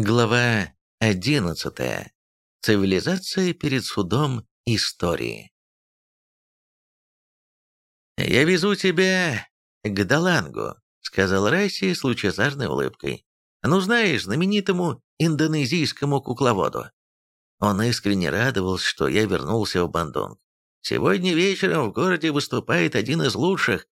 Глава 11. Цивилизация перед судом истории. «Я везу тебя к Далангу», — сказал Расси с лучезарной улыбкой. «Ну, знаешь, знаменитому индонезийскому кукловоду». Он искренне радовался, что я вернулся в Бандунг. «Сегодня вечером в городе выступает один из лучших».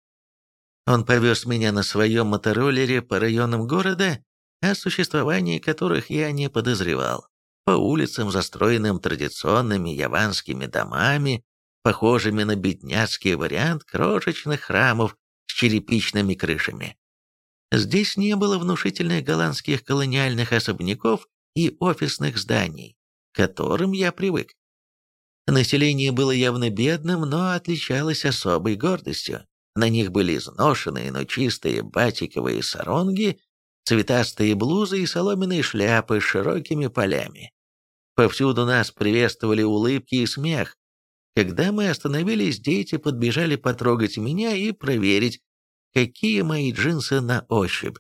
Он повез меня на своем мотороллере по районам города, о существовании которых я не подозревал. По улицам, застроенным традиционными яванскими домами, похожими на бедняцкий вариант крошечных храмов с черепичными крышами. Здесь не было внушительных голландских колониальных особняков и офисных зданий, к которым я привык. Население было явно бедным, но отличалось особой гордостью. На них были изношенные, но чистые батиковые саронги цветастые блузы и соломенные шляпы с широкими полями. Повсюду нас приветствовали улыбки и смех. Когда мы остановились, дети подбежали потрогать меня и проверить, какие мои джинсы на ощупь.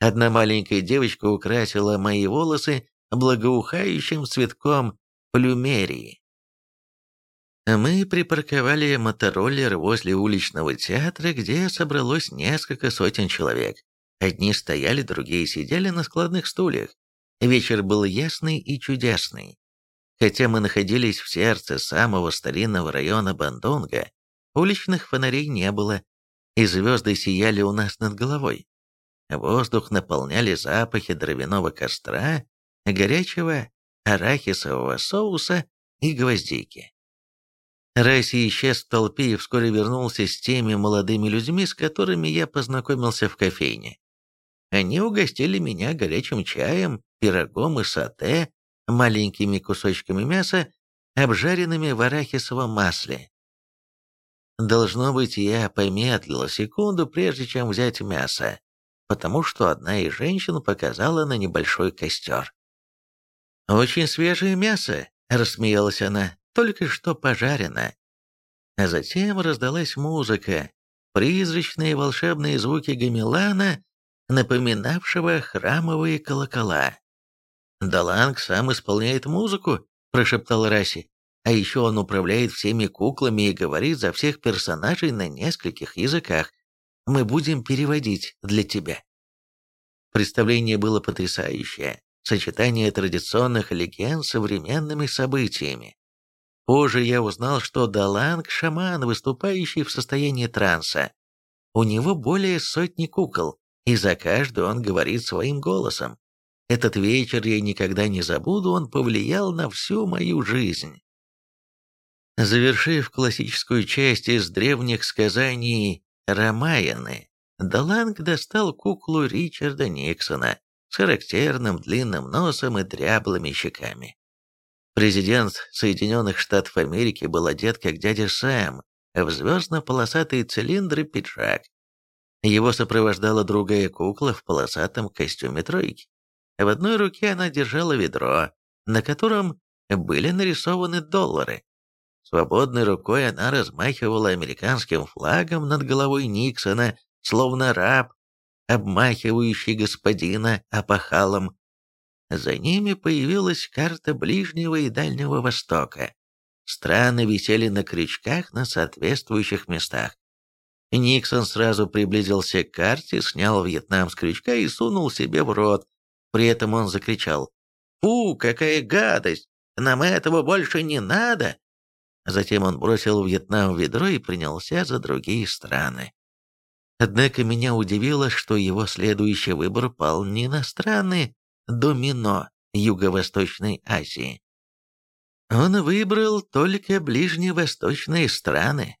Одна маленькая девочка украсила мои волосы благоухающим цветком плюмерии. Мы припарковали мотороллер возле уличного театра, где собралось несколько сотен человек. Одни стояли, другие сидели на складных стульях. Вечер был ясный и чудесный. Хотя мы находились в сердце самого старинного района Бандунга, уличных фонарей не было, и звезды сияли у нас над головой. Воздух наполняли запахи дровяного костра, горячего арахисового соуса и гвоздики. Райси исчез в толпе и вскоре вернулся с теми молодыми людьми, с которыми я познакомился в кофейне. Они угостили меня горячим чаем, пирогом и сате, маленькими кусочками мяса, обжаренными в арахисовом масле. Должно быть, я помедлила секунду, прежде чем взять мясо, потому что одна из женщин показала на небольшой костер. «Очень свежее мясо», — рассмеялась она, — «только что пожарено». А затем раздалась музыка, призрачные волшебные звуки гамелана напоминавшего храмовые колокола. «Даланг сам исполняет музыку», — прошептал Раси. «А еще он управляет всеми куклами и говорит за всех персонажей на нескольких языках. Мы будем переводить для тебя». Представление было потрясающее. Сочетание традиционных легенд с современными событиями. Позже я узнал, что Даланг – шаман, выступающий в состоянии транса. У него более сотни кукол, и за каждую он говорит своим голосом. Этот вечер я никогда не забуду, он повлиял на всю мою жизнь. Завершив классическую часть из древних сказаний Рамаяны, Даланг достал куклу Ричарда Никсона с характерным длинным носом и дряблыми щеками. Президент Соединенных Штатов Америки был одет как дядя Сэм, в звездно-полосатый цилиндр пиджак, его сопровождала другая кукла в полосатом костюме тройки. В одной руке она держала ведро, на котором были нарисованы доллары. Свободной рукой она размахивала американским флагом над головой Никсона, словно раб, обмахивающий господина опахалом. За ними появилась карта Ближнего и Дальнего Востока. Страны висели на крючках на соответствующих местах. Никсон сразу приблизился к карте, снял Вьетнам с крючка и сунул себе в рот. При этом он закричал «Фу, какая гадость! Нам этого больше не надо!» Затем он бросил Вьетнам в ведро и принялся за другие страны. Однако меня удивило, что его следующий выбор пал не на страны домино Юго-Восточной Азии. Он выбрал только ближневосточные страны,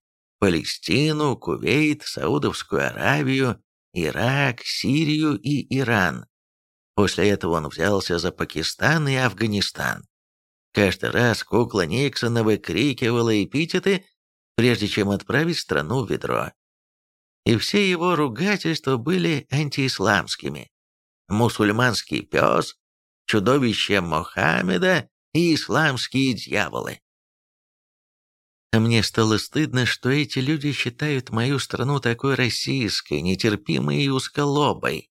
Палестину, Кувейт, Саудовскую Аравию, Ирак, Сирию и Иран. После этого он взялся за Пакистан и Афганистан. Каждый раз кукла Никсона выкрикивала эпитеты, прежде чем отправить страну в ведро. И все его ругательства были антиисламскими. Мусульманский пес, чудовище Мохаммеда и исламские дьяволы. Мне стало стыдно, что эти люди считают мою страну такой российской, нетерпимой и узколобой.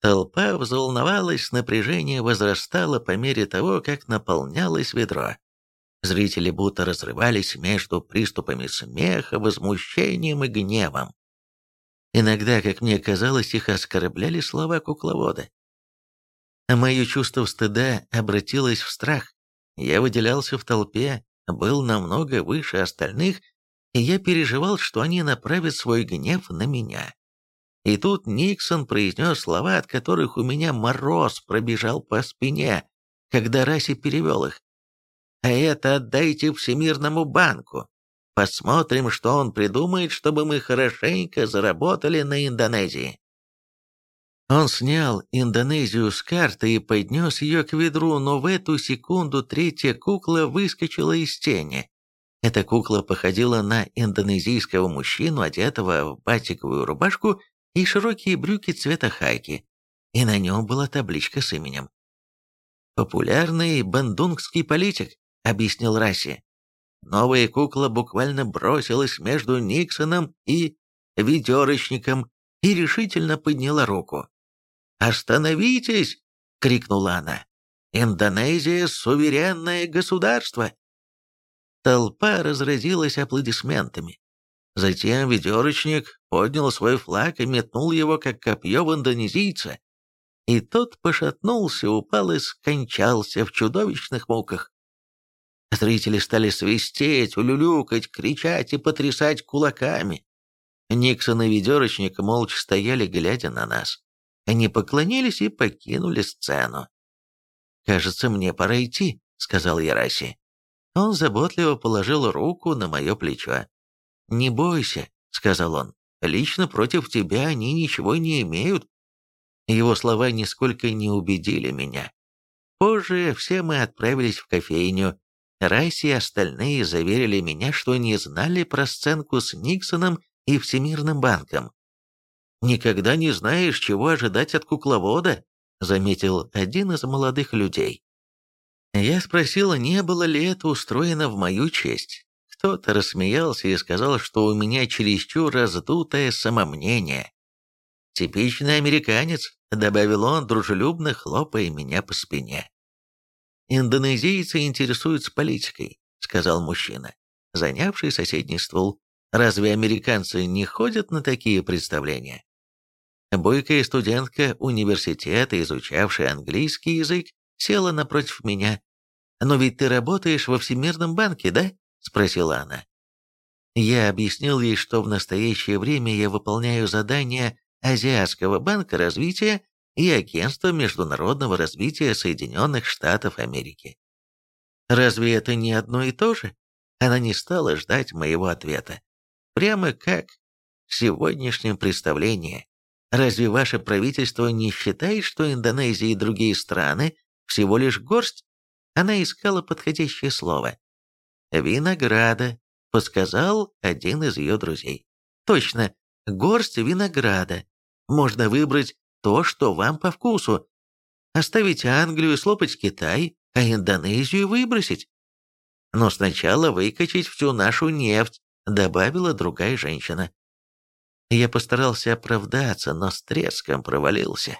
Толпа взволновалась, напряжение возрастало по мере того, как наполнялось ведро. Зрители будто разрывались между приступами смеха, возмущением и гневом. Иногда, как мне казалось, их оскорбляли слова кукловода. Мое чувство стыда обратилось в страх. Я выделялся в толпе, был намного выше остальных, и я переживал, что они направят свой гнев на меня. И тут Никсон произнес слова, от которых у меня мороз пробежал по спине, когда Раси перевел их. «А это отдайте Всемирному банку. Посмотрим, что он придумает, чтобы мы хорошенько заработали на Индонезии». Он снял Индонезию с карты и поднес ее к ведру, но в эту секунду третья кукла выскочила из тени. Эта кукла походила на индонезийского мужчину, одетого в батиковую рубашку и широкие брюки цвета хайки, и на нем была табличка с именем. «Популярный бандунгский политик», — объяснил Расси. Новая кукла буквально бросилась между Никсоном и ведерочником и решительно подняла руку. «Остановитесь!» — крикнула она. «Индонезия — суверенное государство!» Толпа разразилась аплодисментами. Затем ведерочник поднял свой флаг и метнул его, как копье в индонезийца. И тот пошатнулся, упал и скончался в чудовищных муках. Зрители стали свистеть, улюлюкать, кричать и потрясать кулаками. Никсон и ведерочник молча стояли, глядя на нас. Они поклонились и покинули сцену. «Кажется, мне пора идти», — сказал Яраси. Он заботливо положил руку на мое плечо. «Не бойся», — сказал он, — «лично против тебя они ничего не имеют». Его слова нисколько не убедили меня. Позже все мы отправились в кофейню. Райси и остальные заверили меня, что не знали про сценку с Никсоном и Всемирным банком. «Никогда не знаешь, чего ожидать от кукловода», — заметил один из молодых людей. Я спросила, не было ли это устроено в мою честь. Кто-то рассмеялся и сказал, что у меня чересчур раздутое самомнение. «Типичный американец», — добавил он, дружелюбно хлопая меня по спине. «Индонезийцы интересуются политикой», — сказал мужчина, занявший соседний стул. «Разве американцы не ходят на такие представления?» Бойкая студентка университета, изучавшая английский язык, села напротив меня. «Но ведь ты работаешь во Всемирном банке, да?» – спросила она. Я объяснил ей, что в настоящее время я выполняю задания Азиатского банка развития и Агентства международного развития Соединенных Штатов Америки. Разве это не одно и то же? Она не стала ждать моего ответа. Прямо как в сегодняшнем представлении. Разве ваше правительство не считает, что Индонезия и другие страны всего лишь горсть? Она искала подходящее слово. «Винограда», — подсказал один из ее друзей. «Точно, горсть винограда. Можно выбрать то, что вам по вкусу. Оставить Англию и слопать Китай, а Индонезию выбросить. Но сначала выкачать всю нашу нефть», — добавила другая женщина. Я постарался оправдаться, но с треском провалился.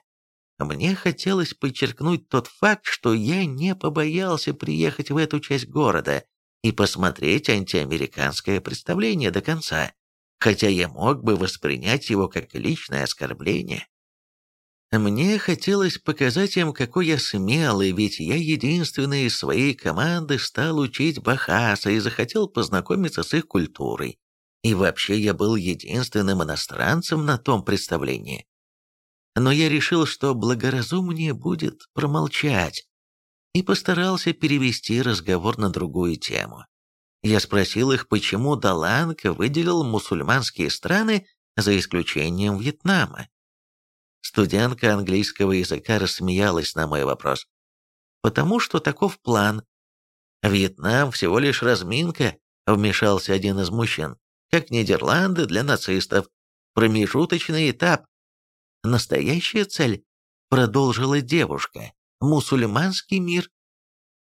Мне хотелось подчеркнуть тот факт, что я не побоялся приехать в эту часть города и посмотреть антиамериканское представление до конца, хотя я мог бы воспринять его как личное оскорбление. Мне хотелось показать им, какой я смелый, ведь я единственный из своей команды стал учить Бахаса и захотел познакомиться с их культурой. И вообще я был единственным иностранцем на том представлении. Но я решил, что благоразумнее будет промолчать, и постарался перевести разговор на другую тему. Я спросил их, почему Даланг выделил мусульманские страны за исключением Вьетнама. Студентка английского языка рассмеялась на мой вопрос. «Потому что таков план. Вьетнам всего лишь разминка», — вмешался один из мужчин как Нидерланды для нацистов. Промежуточный этап. Настоящая цель, продолжила девушка, мусульманский мир.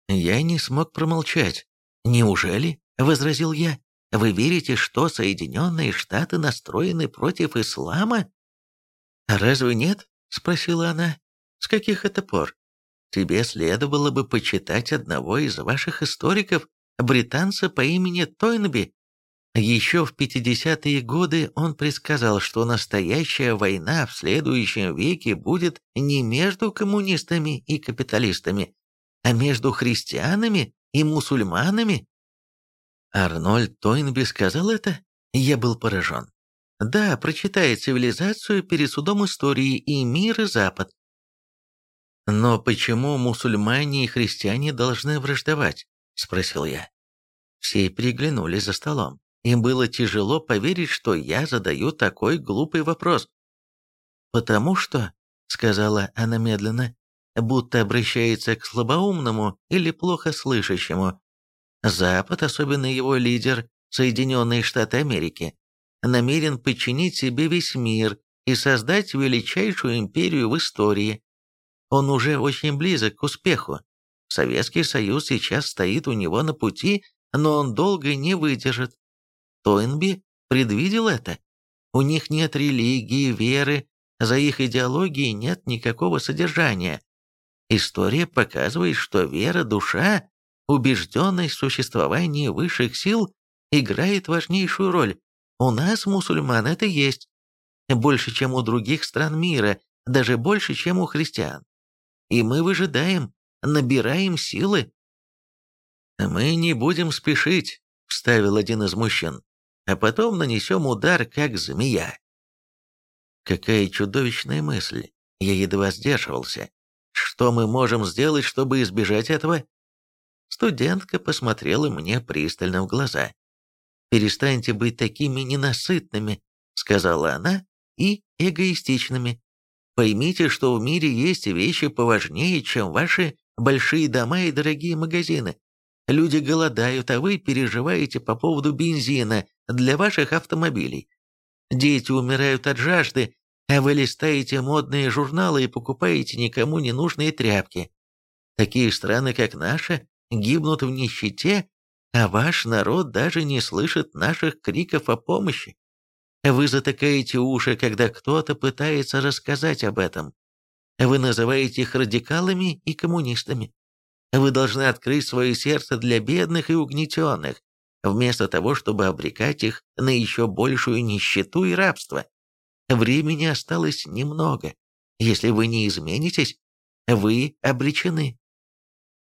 Я не смог промолчать. «Неужели?» — возразил я. «Вы верите, что Соединенные Штаты настроены против ислама?» «Разве нет?» — спросила она. «С каких это пор? Тебе следовало бы почитать одного из ваших историков, британца по имени Тойнби. Еще в 50-е годы он предсказал, что настоящая война в следующем веке будет не между коммунистами и капиталистами, а между христианами и мусульманами. Арнольд Тойнби сказал это? Я был поражен. Да, прочитай цивилизацию перед судом истории и мир и Запад. Но почему мусульмане и христиане должны враждовать? Спросил я. Все переглянулись за столом. Им было тяжело поверить, что я задаю такой глупый вопрос. «Потому что», — сказала она медленно, будто обращается к слабоумному или плохо слышащему, Запад, особенно его лидер, Соединенные Штаты Америки, намерен подчинить себе весь мир и создать величайшую империю в истории. Он уже очень близок к успеху. Советский Союз сейчас стоит у него на пути, но он долго не выдержит. Тойнби предвидел это. У них нет религии, веры, за их идеологией нет никакого содержания. История показывает, что вера, душа, убежденность в существовании высших сил играет важнейшую роль. У нас, мусульман, это есть. Больше, чем у других стран мира, даже больше, чем у христиан. И мы выжидаем, набираем силы. «Мы не будем спешить», — вставил один из мужчин, «а потом нанесем удар, как змея». Какая чудовищная мысль. Я едва сдерживался. Что мы можем сделать, чтобы избежать этого? Студентка посмотрела мне пристально в глаза. «Перестаньте быть такими ненасытными», — сказала она, — «и эгоистичными. Поймите, что в мире есть вещи поважнее, чем ваши большие дома и дорогие магазины. Люди голодают, а вы переживаете по поводу бензина для ваших автомобилей. Дети умирают от жажды, а вы листаете модные журналы и покупаете никому не нужные тряпки. Такие страны, как наша, гибнут в нищете, а ваш народ даже не слышит наших криков о помощи. Вы затыкаете уши, когда кто-то пытается рассказать об этом. Вы называете их радикалами и коммунистами. Вы должны открыть свое сердце для бедных и угнетенных, вместо того, чтобы обрекать их на еще большую нищету и рабство. Времени осталось немного. Если вы не изменитесь, вы обречены.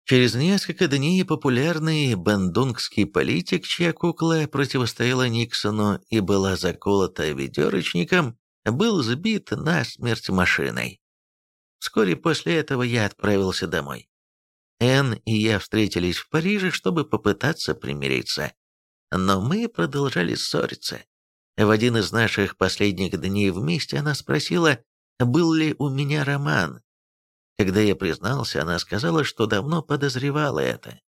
Через несколько дней популярный бандунгский политик, чья кукла противостояла Никсону и была заколота ведерочником, был сбит насмерть машиной. Вскоре после этого я отправился домой. Энн и я встретились в Париже, чтобы попытаться примириться. Но мы продолжали ссориться. В один из наших последних дней вместе она спросила, был ли у меня роман, когда я признался, она сказала, что давно подозревала это.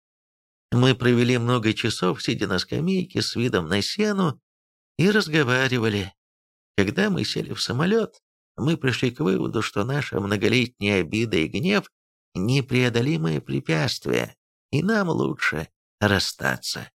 Мы провели много часов, сидя на скамейке с видом на сену, и разговаривали. Когда мы сели в самолет, мы пришли к выводу, что наша многолетняя обида и гнев — непреодолимое препятствие, и нам лучше расстаться.